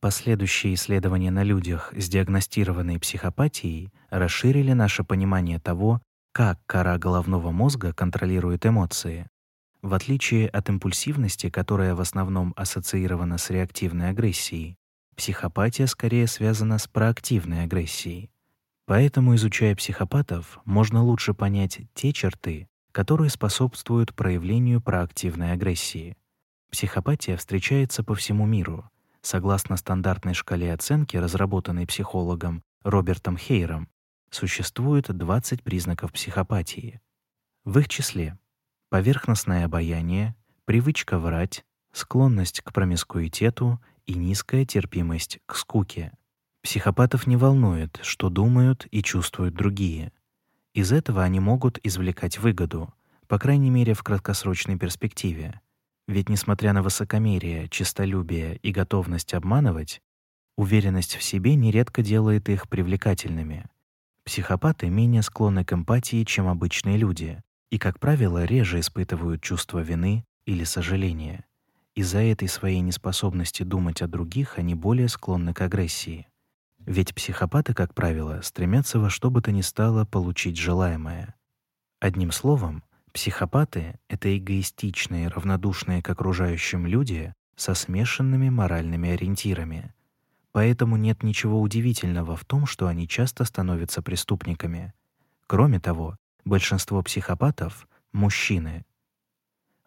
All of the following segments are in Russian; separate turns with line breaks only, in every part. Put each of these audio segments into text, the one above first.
Последующие исследования на людях с диагностированной психопатией расширили наше понимание того, как кора головного мозга контролирует эмоции. В отличие от импульсивности, которая в основном ассоциирована с реактивной агрессией, психопатия скорее связана с проактивной агрессией. Поэтому, изучая психопатов, можно лучше понять те черты, которые способствуют проявлению проактивной агрессии. Психопатия встречается по всему миру. Согласно стандартной шкале оценки, разработанной психологом Робертом Хейром, существует 20 признаков психопатии. В их числе поверхностное обаяние, привычка врать, склонность к промискуитету и низкая терпимость к скуке. Психопатов не волнует, что думают и чувствуют другие. Из этого они могут извлекать выгоду, по крайней мере в краткосрочной перспективе. Ведь несмотря на высокомерие, честолюбие и готовность обманывать, уверенность в себе нередко делает их привлекательными. Психопаты менее склонны к эмпатии, чем обычные люди, и, как правило, реже испытывают чувство вины или сожаления. Из-за этой своей неспособности думать о других они более склонны к агрессии. Ведь психопаты, как правило, стремятся во что бы то ни стало получить желаемое. Одним словом, психопаты — это эгоистичные, равнодушные к окружающим люди со смешанными моральными ориентирами. Поэтому нет ничего удивительного в том, что они часто становятся преступниками. Кроме того, большинство психопатов — мужчины.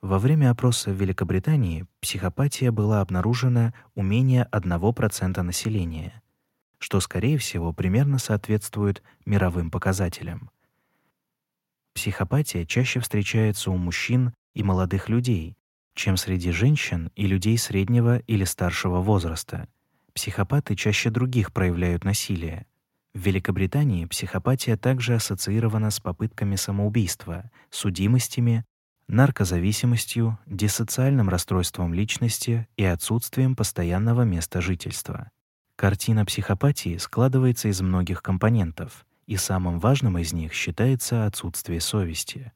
Во время опроса в Великобритании психопатия была обнаружена у менее 1% населения — что, скорее всего, примерно соответствует мировым показателям. Психопатия чаще встречается у мужчин и молодых людей, чем среди женщин и людей среднего или старшего возраста. Психопаты чаще других проявляют насилие. В Великобритании психопатия также ассоциирована с попытками самоубийства, судимостями, наркозависимостью, диссоциальным расстройством личности и отсутствием постоянного места жительства. Картина психопатии складывается из многих компонентов, и самым важным из них считается отсутствие совести.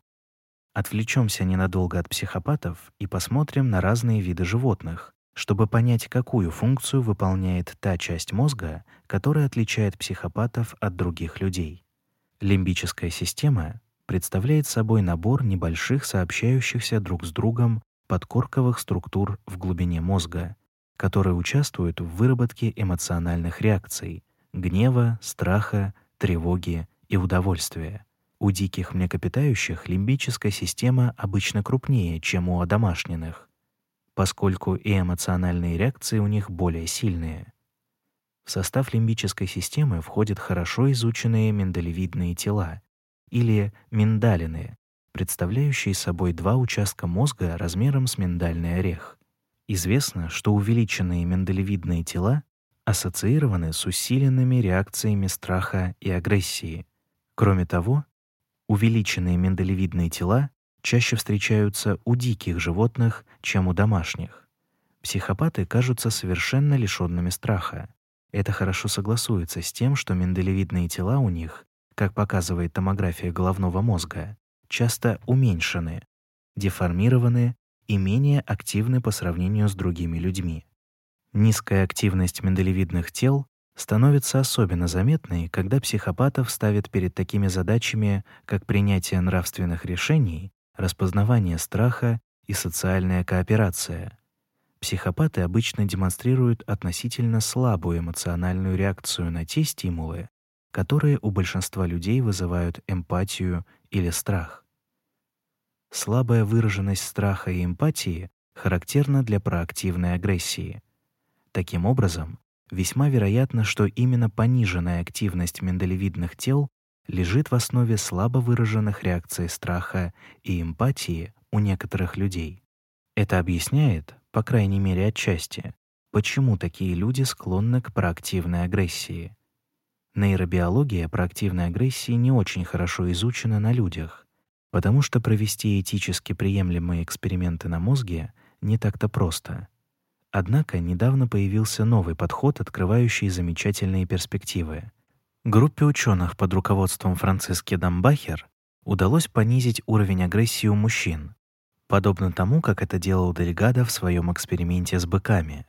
Отвлечемся ненадолго от психопатов и посмотрим на разные виды животных, чтобы понять, какую функцию выполняет та часть мозга, которая отличает психопатов от других людей. Лимбическая система представляет собой набор небольших сообщающихся друг с другом подкорковых структур в глубине мозга, которые участвуют в выработке эмоциональных реакций — гнева, страха, тревоги и удовольствия. У диких млекопитающих лимбическая система обычно крупнее, чем у одомашненных, поскольку и эмоциональные реакции у них более сильные. В состав лимбической системы входят хорошо изученные миндалевидные тела или миндалины, представляющие собой два участка мозга размером с миндальный орех. Известно, что увеличенные миндалевидные тела ассоциированы с усиленными реакциями страха и агрессии. Кроме того, увеличенные миндалевидные тела чаще встречаются у диких животных, чем у домашних. Психопаты кажутся совершенно лишенными страха. Это хорошо согласуется с тем, что миндалевидные тела у них, как показывает томография головного мозга, часто уменьшены, деформированы и менее активны по сравнению с другими людьми. Низкая активность миндалевидных тел становится особенно заметной, когда психопатов ставят перед такими задачами, как принятие нравственных решений, распознавание страха и социальная кооперация. Психопаты обычно демонстрируют относительно слабую эмоциональную реакцию на те стимулы, которые у большинства людей вызывают эмпатию или страх. Слабая выраженность страха и эмпатии характерна для проактивной агрессии. Таким образом, весьма вероятно, что именно пониженная активность миндалевидных тел лежит в основе слабо выраженных реакций страха и эмпатии у некоторых людей. Это объясняет, по крайней мере отчасти, почему такие люди склонны к проактивной агрессии. Нейробиология проактивной агрессии не очень хорошо изучена на людях, потому что провести этически приемлемые эксперименты на мозге не так-то просто. Однако недавно появился новый подход, открывающий замечательные перспективы. Группе ученых под руководством Франциски Дамбахер удалось понизить уровень агрессии у мужчин, подобно тому, как это делал Дельгадо в своем эксперименте с быками.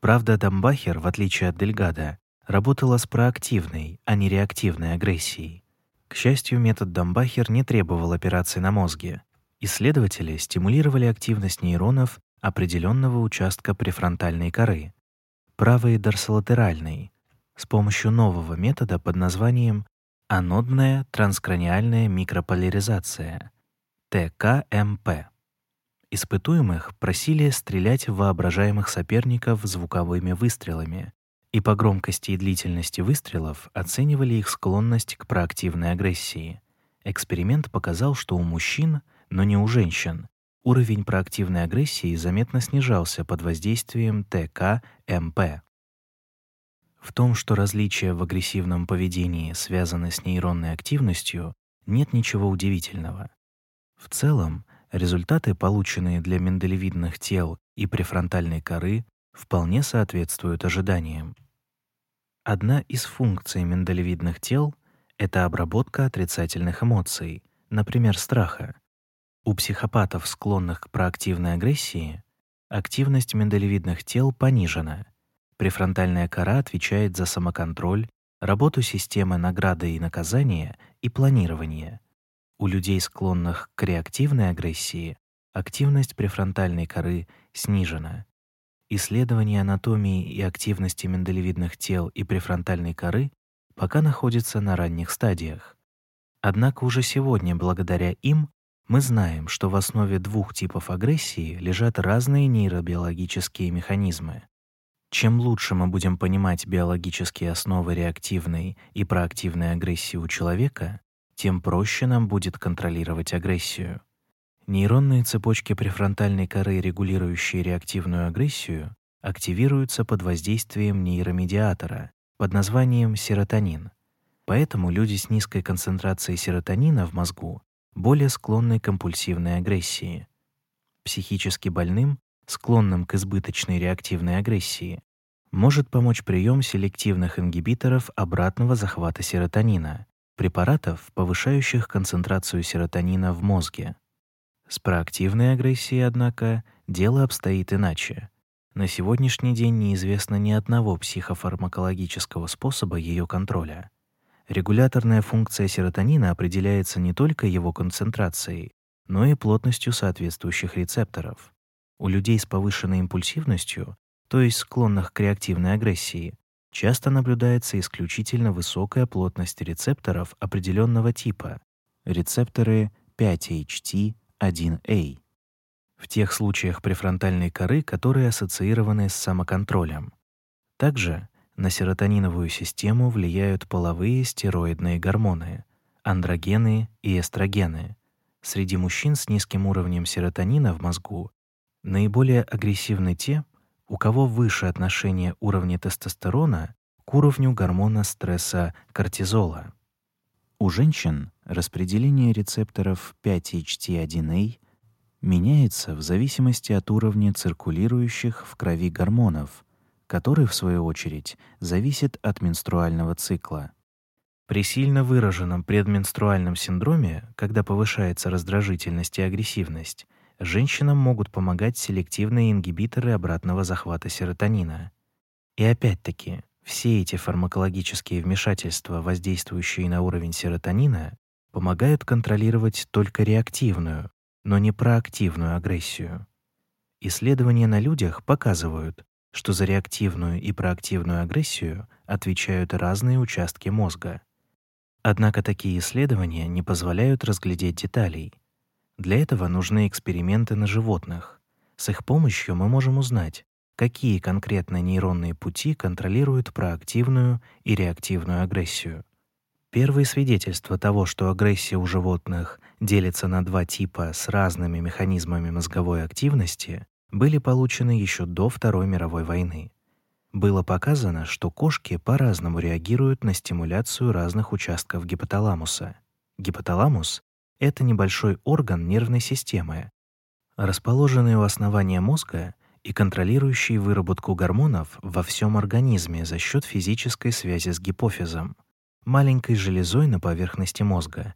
Правда, Дамбахер, в отличие от Дельгада, работала с проактивной, а не реактивной агрессией. К счастью, метод Дамбахер не требовал операций на мозге. Исследователи стимулировали активность нейронов определенного участка префронтальной коры, правой дорсолатеральной, с помощью нового метода под названием анодная транскраниальная микрополяризация ТКМП. Испытуемых просили стрелять в воображаемых соперников звуковыми выстрелами, и по громкости и длительности выстрелов оценивали их склонность к проактивной агрессии. Эксперимент показал, что у мужчин, но не у женщин, уровень проактивной агрессии заметно снижался под воздействием ТК-МП. В том, что различия в агрессивном поведении связаны с нейронной активностью, нет ничего удивительного. В целом, результаты, полученные для миндалевидных тел и префронтальной коры, вполне соответствуют ожиданиям. Одна из функций миндалевидных тел — это обработка отрицательных эмоций, например, страха. У психопатов, склонных к проактивной агрессии, активность миндалевидных тел понижена. Префронтальная кора отвечает за самоконтроль, работу системы награды и наказания и планирование. У людей, склонных к реактивной агрессии, активность префронтальной коры снижена. Исследование анатомии и активности миндалевидных тел и префронтальной коры пока находятся на ранних стадиях. Однако уже сегодня, благодаря им, мы знаем, что в основе двух типов агрессии лежат разные нейробиологические механизмы. Чем лучше мы будем понимать биологические основы реактивной и проактивной агрессии у человека, тем проще нам будет контролировать агрессию. Нейронные цепочки префронтальной коры, регулирующие реактивную агрессию, активируются под воздействием нейромедиатора под названием серотонин. Поэтому люди с низкой концентрацией серотонина в мозгу более склонны к импульсивной агрессии. Психически больным, склонным к избыточной реактивной агрессии, может помочь прием селективных ингибиторов обратного захвата серотонина, препаратов, повышающих концентрацию серотонина в мозге. С проактивной агрессией, однако, дело обстоит иначе. На сегодняшний день неизвестно ни одного психофармакологического способа ее контроля. Регуляторная функция серотонина определяется не только его концентрацией, но и плотностью соответствующих рецепторов. У людей с повышенной импульсивностью, то есть склонных к реактивной агрессии, часто наблюдается исключительно высокая плотность рецепторов определенного типа, рецепторы 5-HT1A, в тех случаях префронтальной коры, которые ассоциированы с самоконтролем. Также на серотониновую систему влияют половые стероидные гормоны, андрогены и эстрогены. Среди мужчин с низким уровнем серотонина в мозгу наиболее агрессивны те, у кого выше отношение уровня тестостерона к уровню гормона стресса кортизола. У женщин распределение рецепторов 5-HT1A меняется в зависимости от уровня циркулирующих в крови гормонов, который, в свою очередь, зависит от менструального цикла. При сильно выраженном предменструальном синдроме, когда повышается раздражительность и агрессивность, женщинам могут помогать селективные ингибиторы обратного захвата серотонина. И опять-таки, все эти фармакологические вмешательства, воздействующие на уровень серотонина, помогают контролировать только реактивную, но не проактивную агрессию. Исследования на людях показывают, что за реактивную и проактивную агрессию отвечают разные участки мозга. Однако такие исследования не позволяют разглядеть деталей. Для этого нужны эксперименты на животных. С их помощью мы можем узнать, какие конкретно нейронные пути контролируют проактивную и реактивную агрессию. Первые свидетельства того, что агрессия у животных делится на два типа с разными механизмами мозговой активности, были получены еще до Второй мировой войны. Было показано, что кошки по-разному реагируют на стимуляцию разных участков гипоталамуса. Гипоталамус — это небольшой орган нервной системы, расположенный у основания мозга и контролирующий выработку гормонов во всем организме за счет физической связи с гипофизом маленькой железой на поверхности мозга.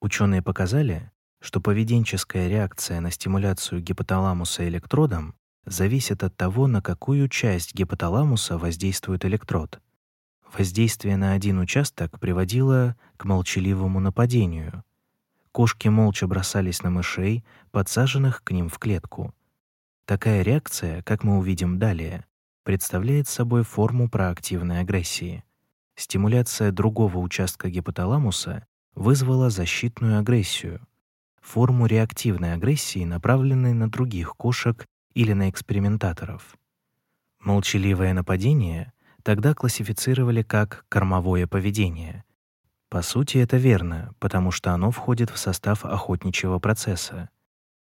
Ученые показали, что поведенческая реакция на стимуляцию гипоталамуса электродом зависит от того, на какую часть гипоталамуса воздействует электрод. Воздействие на один участок приводило к молчаливому нападению. Кошки молча бросались на мышей, подсаженных к ним в клетку. Такая реакция, как мы увидим далее, представляет собой форму проактивной агрессии. Стимуляция другого участка гипоталамуса вызвала защитную агрессию, форму реактивной агрессии, направленной на других кошек или на экспериментаторов. Молчаливое нападение тогда классифицировали как кормовое поведение. По сути, это верно, потому что оно входит в состав охотничьего процесса.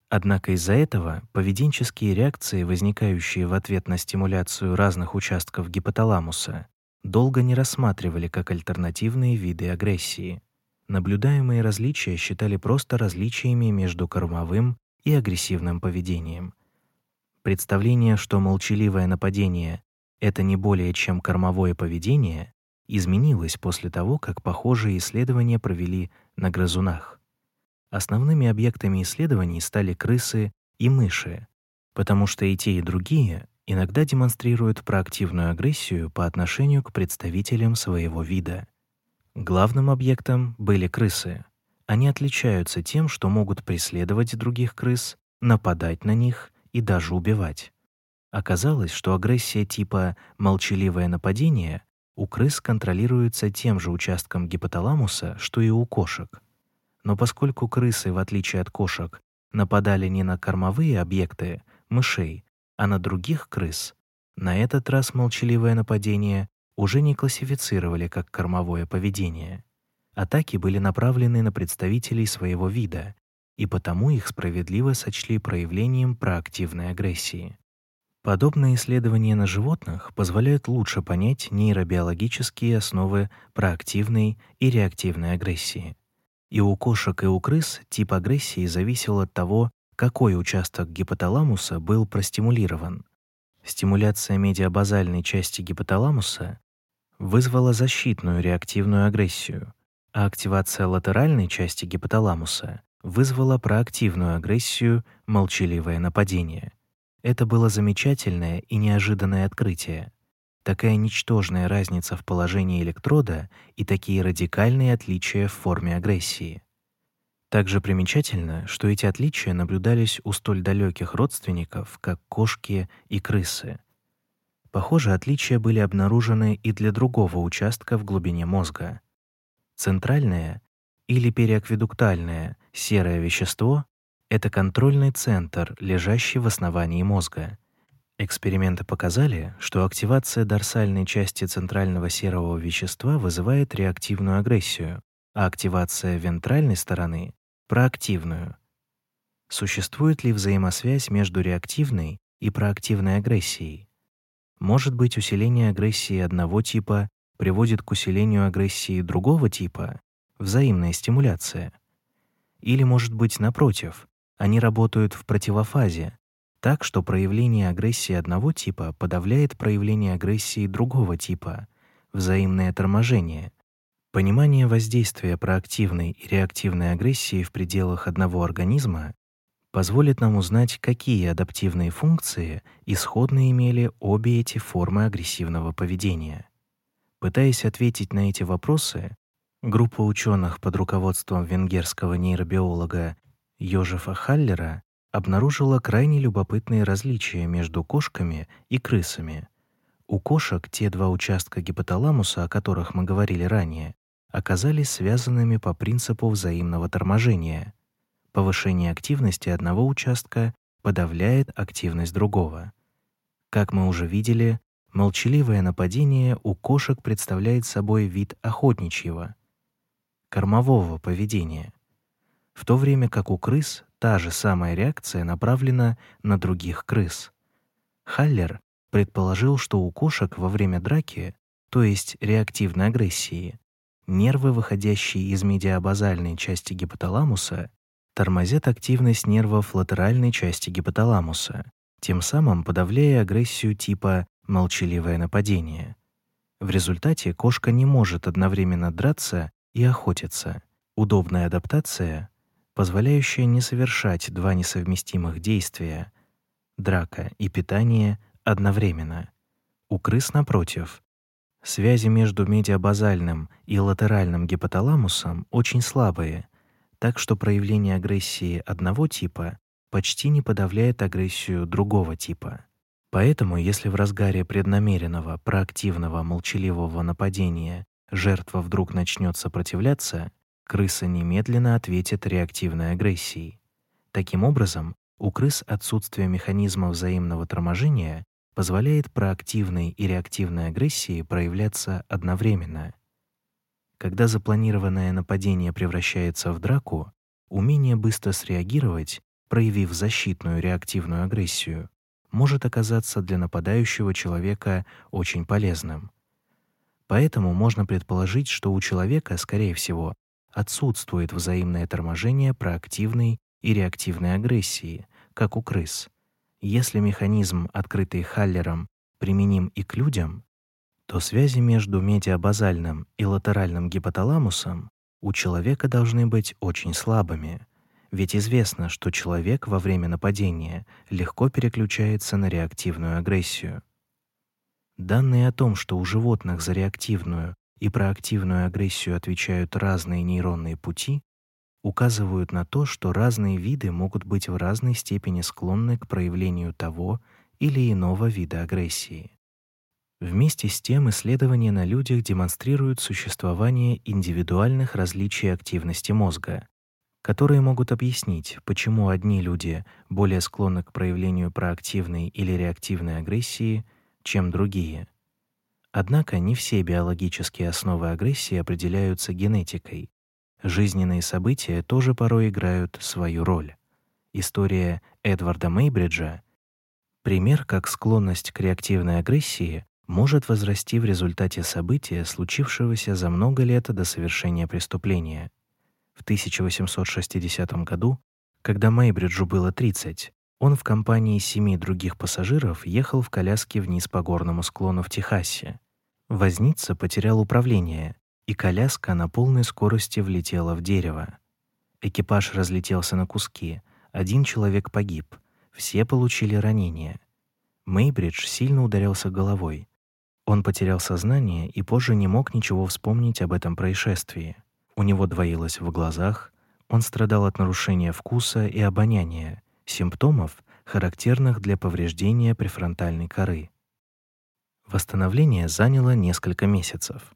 Однако из-за этого поведенческие реакции, возникающие в ответ на стимуляцию разных участков гипоталамуса, долго не рассматривали как альтернативные виды агрессии. Наблюдаемые различия считали просто различиями между кормовым и агрессивным поведением. Представление, что молчаливое нападение это не более чем кормовое поведение, изменилось после того, как похожие исследования провели на грызунах. Основными объектами исследований стали крысы и мыши, потому что и те, и другие иногда демонстрируют проактивную агрессию по отношению к представителям своего вида. Главным объектом были крысы. Они отличаются тем, что могут преследовать других крыс, нападать на них и даже убивать. Оказалось, что агрессия типа «молчаливое нападение» у крыс контролируется тем же участком гипоталамуса, что и у кошек. Но поскольку крысы, в отличие от кошек, нападали не на кормовые объекты, мышей, а на других крыс, на этот раз молчаливое нападение уже не классифицировали как кормовое поведение. Атаки были направлены на представителей своего вида, и потому их справедливо сочли проявлением проактивной агрессии. Подобные исследования на животных позволяют лучше понять нейробиологические основы проактивной и реактивной агрессии. И у кошек, и у крыс тип агрессии зависел от того, какой участок гипоталамуса был простимулирован. Стимуляция медиабазальной части гипоталамуса вызвала защитную реактивную агрессию, а активация латеральной части гипоталамуса вызвала проактивную агрессию, молчаливое нападение. Это было замечательное и неожиданное открытие. Такая ничтожная разница в положении электрода и такие радикальные отличия в форме агрессии. Также примечательно, что эти отличия наблюдались у столь далеких родственников, как кошки и крысы. Похоже, отличия были обнаружены и для другого участка в глубине мозга. Центральное или периакведуктальное серое вещество это контрольный центр, лежащий в основании мозга. Эксперименты показали, что активация дорсальной части центрального серого вещества вызывает реактивную агрессию, а активация вентральной стороны — проактивную. Существует ли взаимосвязь между реактивной и проактивной агрессией? Может быть, усиление агрессии одного типа приводит к усилению агрессии другого типа, взаимная стимуляция? Или, может быть, напротив, они работают в противофазе, так что проявление агрессии одного типа подавляет проявление агрессии другого типа, взаимное торможение. Понимание воздействия проактивной и реактивной агрессии в пределах одного организма позволит нам узнать, какие адаптивные функции исходно имели обе эти формы агрессивного поведения. Пытаясь ответить на эти вопросы, группа ученых под руководством венгерского нейробиолога Йожефа Халлера обнаружила крайне любопытные различия между кошками и крысами. У кошек те два участка гипоталамуса, о которых мы говорили ранее, оказались связанными по принципу взаимного торможения. Повышение активности одного участка подавляет активность другого. Как мы уже видели, молчаливое нападение у кошек представляет собой вид охотничьего, кормового поведения в то время как у крыс та же самая реакция направлена на других крыс. Халлер предположил, что у кошек во время драки, то есть реактивной агрессии, нервы, выходящие из медиабазальной части гипоталамуса, тормозят активность нервов латеральной части гипоталамуса, тем самым подавляя агрессию типа молчаливое нападение. В результате кошка не может одновременно драться и охотиться. Удобная адаптация позволяющая не совершать два несовместимых действия, драка и питание одновременно. У крыс, напротив, связи между медиабазальным и латеральным гипоталамусом очень слабые, так что проявление агрессии одного типа почти не подавляет агрессию другого типа. Поэтому, если в разгаре преднамеренного, проактивного, молчаливого нападения жертва вдруг начнет сопротивляться, крыса немедленно ответит реактивной агрессией. Таким образом, у крыс отсутствие механизма взаимного торможения позволяет проактивной и реактивной агрессии проявляться одновременно. Когда запланированное нападение превращается в драку, умение быстро среагировать, проявив защитную реактивную агрессию, может оказаться для нападающего человека очень полезным. Поэтому можно предположить, что у человека, скорее всего, отсутствует взаимное торможение проактивной и реактивной агрессии, как у крыс. Если механизм, открытый Халлером, применим и к людям, то связи между медиабазальным и латеральным гипоталамусом у человека должны быть очень слабыми, ведь известно, что человек во время нападения легко переключается на реактивную агрессию. Данные о том, что у животных за реактивную и проактивную агрессию отвечают разные нейронные пути, указывают на то, что разные виды могут быть в разной степени склонны к проявлению того или иного вида агрессии. Вместе с тем исследования на людях демонстрируют существование индивидуальных различий активности мозга, которые могут объяснить, почему одни люди более склонны к проявлению проактивной или реактивной агрессии, чем другие. Однако не все биологические основы агрессии определяются генетикой, Жизненные события тоже порой играют свою роль. История Эдварда Мейбриджа — пример, как склонность к реактивной агрессии может возрасти в результате события, случившегося за много лет до совершения преступления. В 1860 году, когда Мейбриджу было 30, он в компании семи других пассажиров ехал в коляске вниз по горному склону в Техасе. Возница потерял управление, и коляска на полной скорости влетела в дерево. Экипаж разлетелся на куски, один человек погиб, все получили ранения. Мейбридж сильно ударился головой. Он потерял сознание и позже не мог ничего вспомнить об этом происшествии. У него двоилось в глазах, он страдал от нарушения вкуса и обоняния, симптомов, характерных для повреждения префронтальной коры. Восстановление заняло несколько месяцев.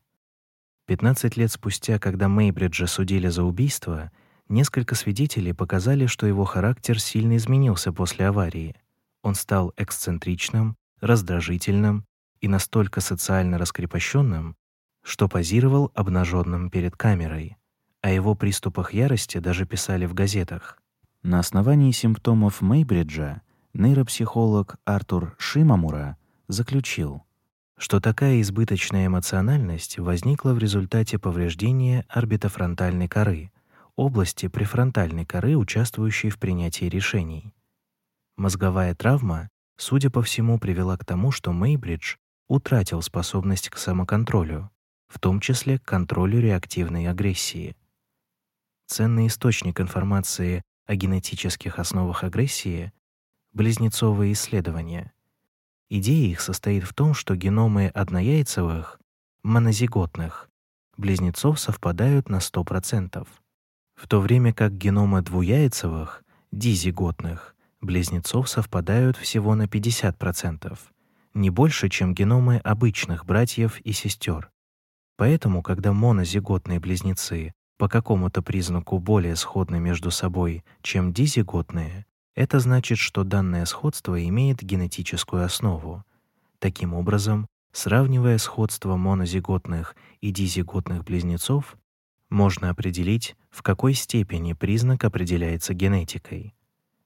15 лет спустя, когда Мейбриджа судили за убийство, несколько свидетелей показали, что его характер сильно изменился после аварии. Он стал эксцентричным, раздражительным и настолько социально раскрепощенным, что позировал обнаженным перед камерой. О его приступах ярости даже писали в газетах. На основании симптомов Мейбриджа нейропсихолог Артур Шимамура заключил, что такая избыточная эмоциональность возникла в результате повреждения орбитофронтальной коры, области префронтальной коры, участвующей в принятии решений. Мозговая травма, судя по всему, привела к тому, что Мейбридж утратил способность к самоконтролю, в том числе к контролю реактивной агрессии. Ценный источник информации о генетических основах агрессии — близнецовые исследования — Идея их состоит в том, что геномы однояйцевых, монозиготных, близнецов совпадают на 100%, в то время как геномы двуяйцевых, дизиготных, близнецов совпадают всего на 50%, не больше, чем геномы обычных братьев и сестер. Поэтому, когда монозиготные близнецы по какому-то признаку более сходны между собой, чем дизиготные, это значит, что данное сходство имеет генетическую основу. Таким образом, сравнивая сходство монозиготных и дизиготных близнецов, можно определить, в какой степени признак определяется генетикой.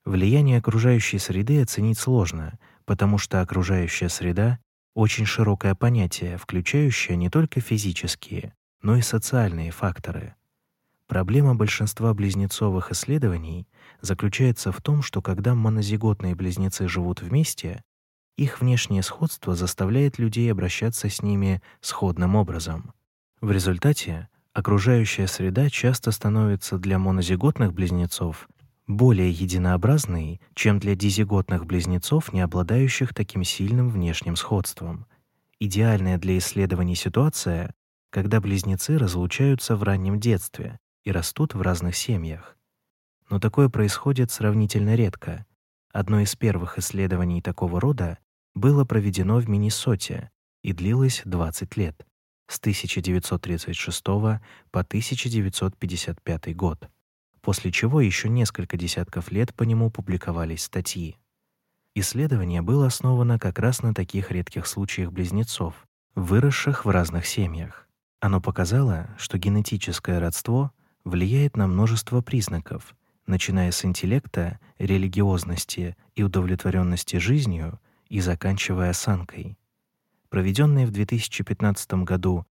Влияние окружающей среды оценить сложно, потому что окружающая среда очень широкое понятие, включающее не только физические, но и социальные факторы. Проблема большинства близнецовых исследований заключается в том, что когда монозиготные близнецы живут вместе, их внешнее сходство заставляет людей обращаться с ними сходным образом. В результате окружающая среда часто становится для монозиготных близнецов более единообразный, чем для дизиготных близнецов, не обладающих таким сильным внешним сходством. Идеальная для исследований ситуация, когда близнецы разлучаются в раннем детстве и растут в разных семьях. Но такое происходит сравнительно редко. Одно из первых исследований такого рода было проведено в Миннесоте и длилось 20 лет, с 1936 по 1955 год после чего еще несколько десятков лет по нему публиковались статьи. Исследование было основано как раз на таких редких случаях близнецов, выросших в разных семьях. Оно показало, что генетическое родство влияет на множество признаков, начиная с интеллекта, религиозности и удовлетворенности жизнью и заканчивая осанкой. Проведенные в 2015 году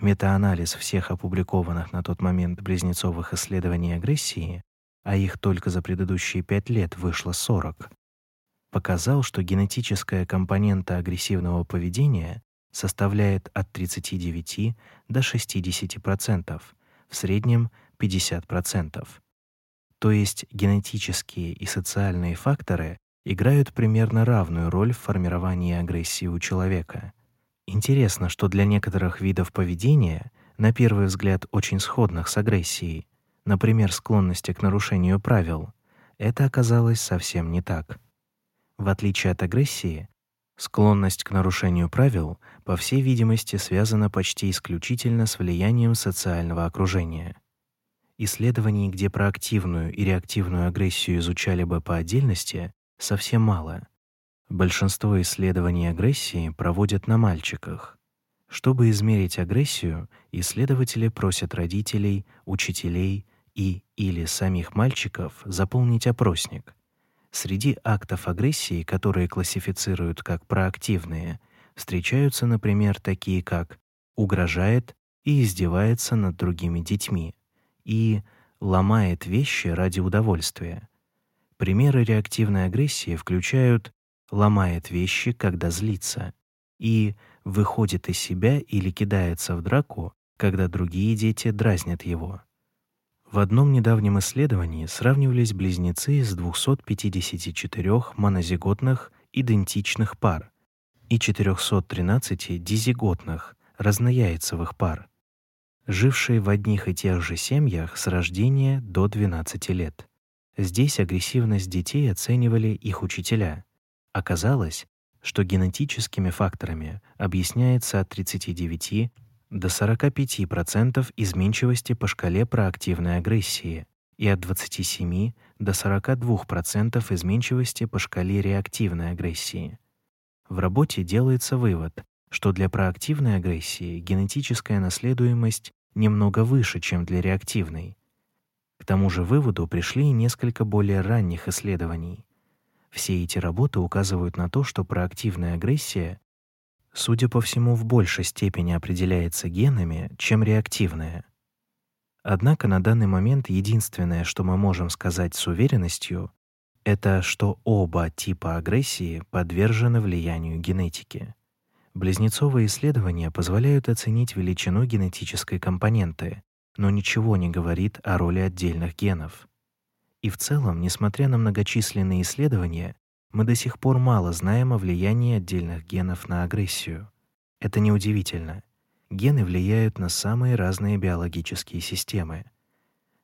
Метаанализ всех опубликованных на тот момент близнецовых исследований агрессии, а их только за предыдущие пять лет вышло 40, показал, что генетическая компонента агрессивного поведения составляет от 39 до 60%, в среднем 50%. То есть генетические и социальные факторы играют примерно равную роль в формировании агрессии у человека. Интересно, что для некоторых видов поведения, на первый взгляд очень сходных с агрессией, например, склонности к нарушению правил, это оказалось совсем не так. В отличие от агрессии, склонность к нарушению правил, по всей видимости, связана почти исключительно с влиянием социального окружения. Исследований, где проактивную и реактивную агрессию изучали бы по отдельности, совсем мало. Большинство исследований агрессии проводят на мальчиках. Чтобы измерить агрессию, исследователи просят родителей, учителей и или самих мальчиков заполнить опросник. Среди актов агрессии, которые классифицируют как проактивные, встречаются, например, такие как угрожает и издевается над другими детьми и ломает вещи ради удовольствия. Примеры реактивной агрессии включают ломает вещи, когда злится, и выходит из себя или кидается в драку, когда другие дети дразнят его. В одном недавнем исследовании сравнивались близнецы из 254 монозиготных идентичных пар и 413 дизиготных разнояйцевых пар, жившие в одних и тех же семьях с рождения до 12 лет. Здесь агрессивность детей оценивали их учителя. Оказалось, что генетическими факторами объясняется от 39 до 45% изменчивости по шкале проактивной агрессии и от 27 до 42% изменчивости по шкале реактивной агрессии. В работе делается вывод, что для проактивной агрессии генетическая наследуемость немного выше, чем для реактивной. К тому же выводу пришли несколько более ранних исследований. Все эти работы указывают на то, что проактивная агрессия, судя по всему, в большей степени определяется генами, чем реактивная. Однако на данный момент единственное, что мы можем сказать с уверенностью, это что оба типа агрессии подвержены влиянию генетики. Близнецовые исследования позволяют оценить величину генетической компоненты, но ничего не говорит о роли отдельных генов. И в целом, несмотря на многочисленные исследования, мы до сих пор мало знаем о влиянии отдельных генов на агрессию. Это неудивительно. Гены влияют на самые разные биологические системы.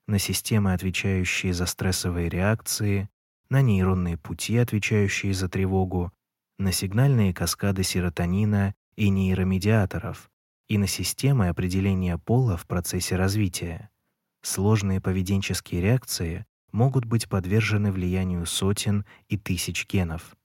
На системы, отвечающие за стрессовые реакции, на нейронные пути, отвечающие за тревогу, на сигнальные каскады серотонина и нейромедиаторов, и на системы определения пола в процессе развития. Сложные поведенческие реакции могут быть подвержены влиянию сотен и тысяч генов.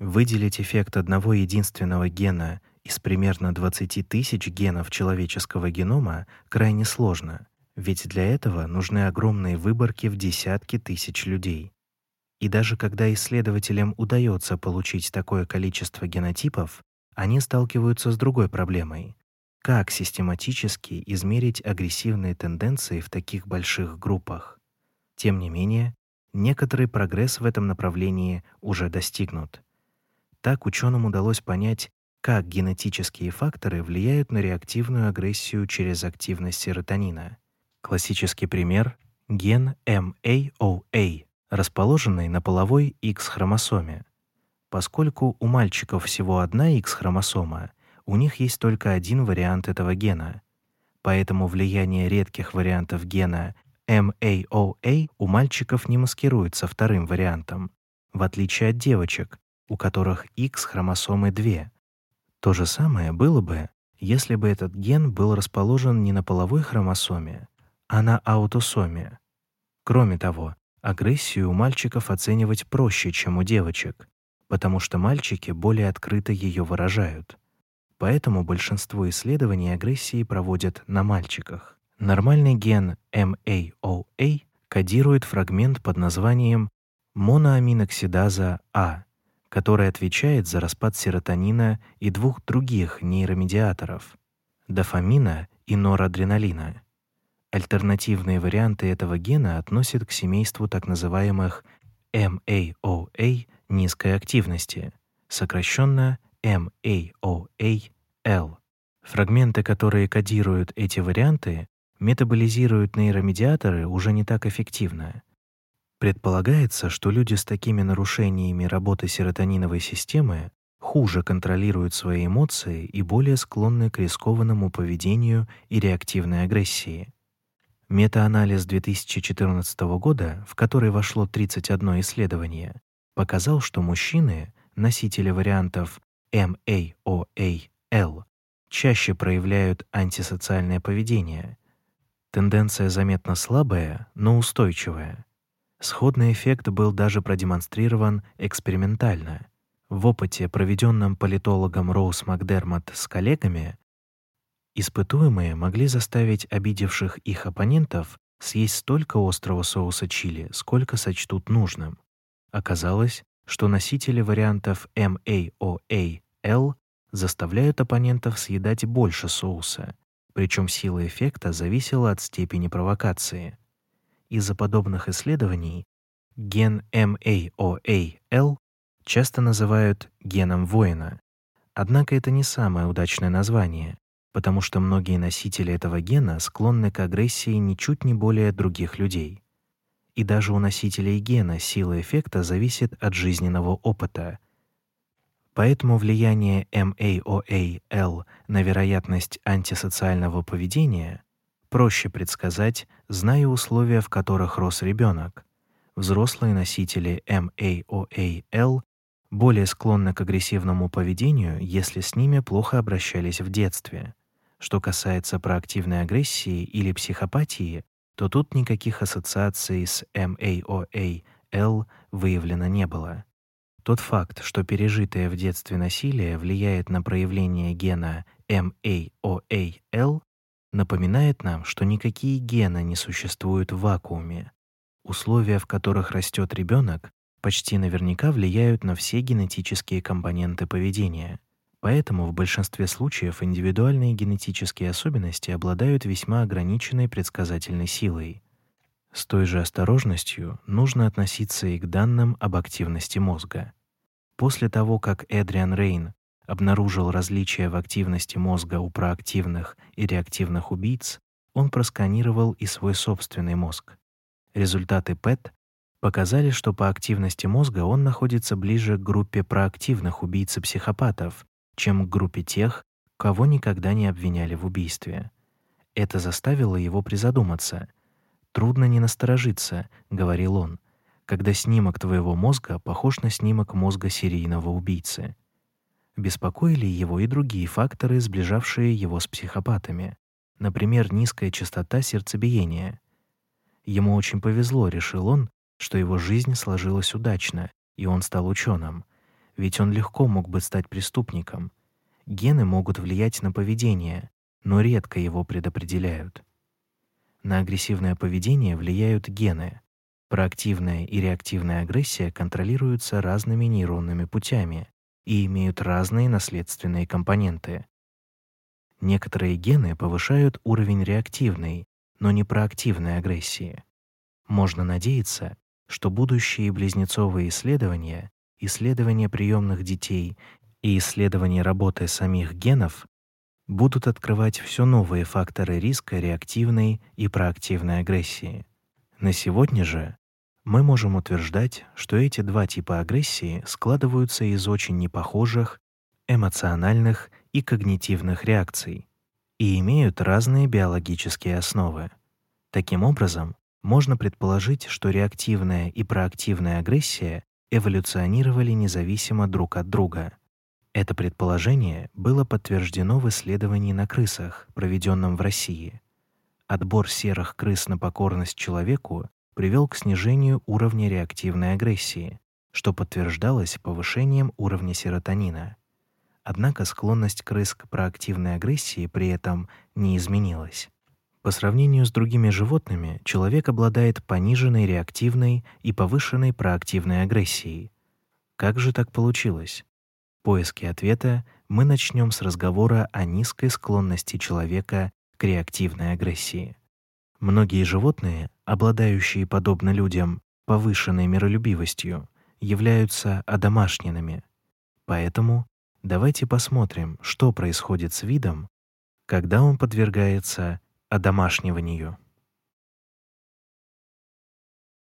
Выделить эффект одного единственного гена из примерно 20 тысяч генов человеческого генома крайне сложно, ведь для этого нужны огромные выборки в десятки тысяч людей. И даже когда исследователям удается получить такое количество генотипов, они сталкиваются с другой проблемой. Как систематически измерить агрессивные тенденции в таких больших группах? Тем не менее, некоторый прогресс в этом направлении уже достигнут. Так ученым удалось понять, как генетические факторы влияют на реактивную агрессию через активность серотонина. Классический пример — ген MAOA, расположенной на половой X-хромосоме. Поскольку у мальчиков всего одна X-хромосома, у них есть только один вариант этого гена. Поэтому влияние редких вариантов гена MAOA у мальчиков не маскируется вторым вариантом, в отличие от девочек, у которых X-хромосомы две. То же самое было бы, если бы этот ген был расположен не на половой хромосоме, а на аутосоме. Кроме того, агрессию у мальчиков оценивать проще, чем у девочек, потому что мальчики более открыто ее выражают. Поэтому большинство исследований агрессии проводят на мальчиках. Нормальный ген MAOA кодирует фрагмент под названием моноаминоксидаза А, который отвечает за распад серотонина и двух других нейромедиаторов — дофамина и норадреналина. Альтернативные варианты этого гена относят к семейству так называемых MAOA низкой активности, сокращенно MAOA-L. Фрагменты, которые кодируют эти варианты, метаболизируют нейромедиаторы уже не так эффективно. Предполагается, что люди с такими нарушениями работы серотониновой системы хуже контролируют свои эмоции и более склонны к рискованному поведению и реактивной агрессии. Метаанализ 2014 года, в который вошло 31 исследование, показал, что мужчины, носители вариантов MAOA-L, чаще проявляют антисоциальное поведение. Тенденция заметно слабая, но устойчивая. Сходный эффект был даже продемонстрирован экспериментально. В опыте, проведенном политологом Роуз Макдермот с коллегами, испытуемые могли заставить обидевших их оппонентов съесть столько острого соуса чили, сколько сочтут нужным. Оказалось, что носители вариантов MAOA-L заставляют оппонентов съедать больше соуса, причем сила эффекта зависела от степени провокации. Из-за подобных исследований ген MAOA-L часто называют геном воина. Однако это не самое удачное название, потому что многие носители этого гена склонны к агрессии ничуть не более других людей. И даже у носителей гена сила эффекта зависит от жизненного опыта. Поэтому влияние MAOA-L на вероятность антисоциального поведения проще предсказать, зная условия, в которых рос ребенок. Взрослые носители MAOA-L более склонны к агрессивному поведению, если с ними плохо обращались в детстве. Что касается проактивной агрессии или психопатии, то тут никаких ассоциаций с MAOA-L выявлено не было. Тот факт, что пережитое в детстве насилие влияет на проявление гена MAOA-L, напоминает нам, что никакие гены не существуют в вакууме. Условия, в которых растет ребенок, почти наверняка влияют на все генетические компоненты поведения. Поэтому в большинстве случаев индивидуальные генетические особенности обладают весьма ограниченной предсказательной силой. С той же осторожностью нужно относиться и к данным об активности мозга. После того, как Эдриан Рейн обнаружил различия в активности мозга у проактивных и реактивных убийц, он просканировал и свой собственный мозг. Результаты ПЭТ показали, что по активности мозга он находится ближе к группе проактивных убийц и психопатов, чем к группе тех, кого никогда не обвиняли в убийстве. Это заставило его призадуматься. «Трудно не насторожиться», — говорил он, «когда снимок твоего мозга похож на снимок мозга серийного убийцы». Беспокоили его и другие факторы, сближавшие его с психопатами. Например, низкая частота сердцебиения. Ему очень повезло, решил он, что его жизнь сложилась удачно, и он стал ученым. Ведь он легко мог бы стать преступником. Гены могут влиять на поведение, но редко его предопределяют. На агрессивное поведение влияют гены. Проактивная и реактивная агрессия контролируются разными нейронными путями, и имеют разные наследственные компоненты. Некоторые гены повышают уровень реактивной, но не проактивной агрессии. Можно надеяться, что будущие близнецовые исследования, исследования приемных детей и исследования работы самих генов будут открывать все новые факторы риска реактивной и проактивной агрессии. На сегодня же мы можем утверждать, что эти два типа агрессии складываются из очень непохожих эмоциональных и когнитивных реакций и имеют разные биологические основы. Таким образом, можно предположить, что реактивная и проактивная агрессия эволюционировали независимо друг от друга. Это предположение было подтверждено в исследовании на крысах, проведенном в России. Отбор серых крыс на покорность человеку привел к снижению уровня реактивной агрессии, что подтверждалось повышением уровня серотонина. Однако склонность крыс к проактивной агрессии при этом не изменилась. По сравнению с другими животными, человек обладает пониженной реактивной и повышенной проактивной агрессией. Как же так получилось? Поиски ответа мы начнем с разговора о низкой склонности человека к реактивной агрессии. Многие животные, обладающие подобно людям повышенной миролюбивостью, являются одомашненными. Поэтому давайте посмотрим, что происходит с видом, когда он подвергается одомашниванию.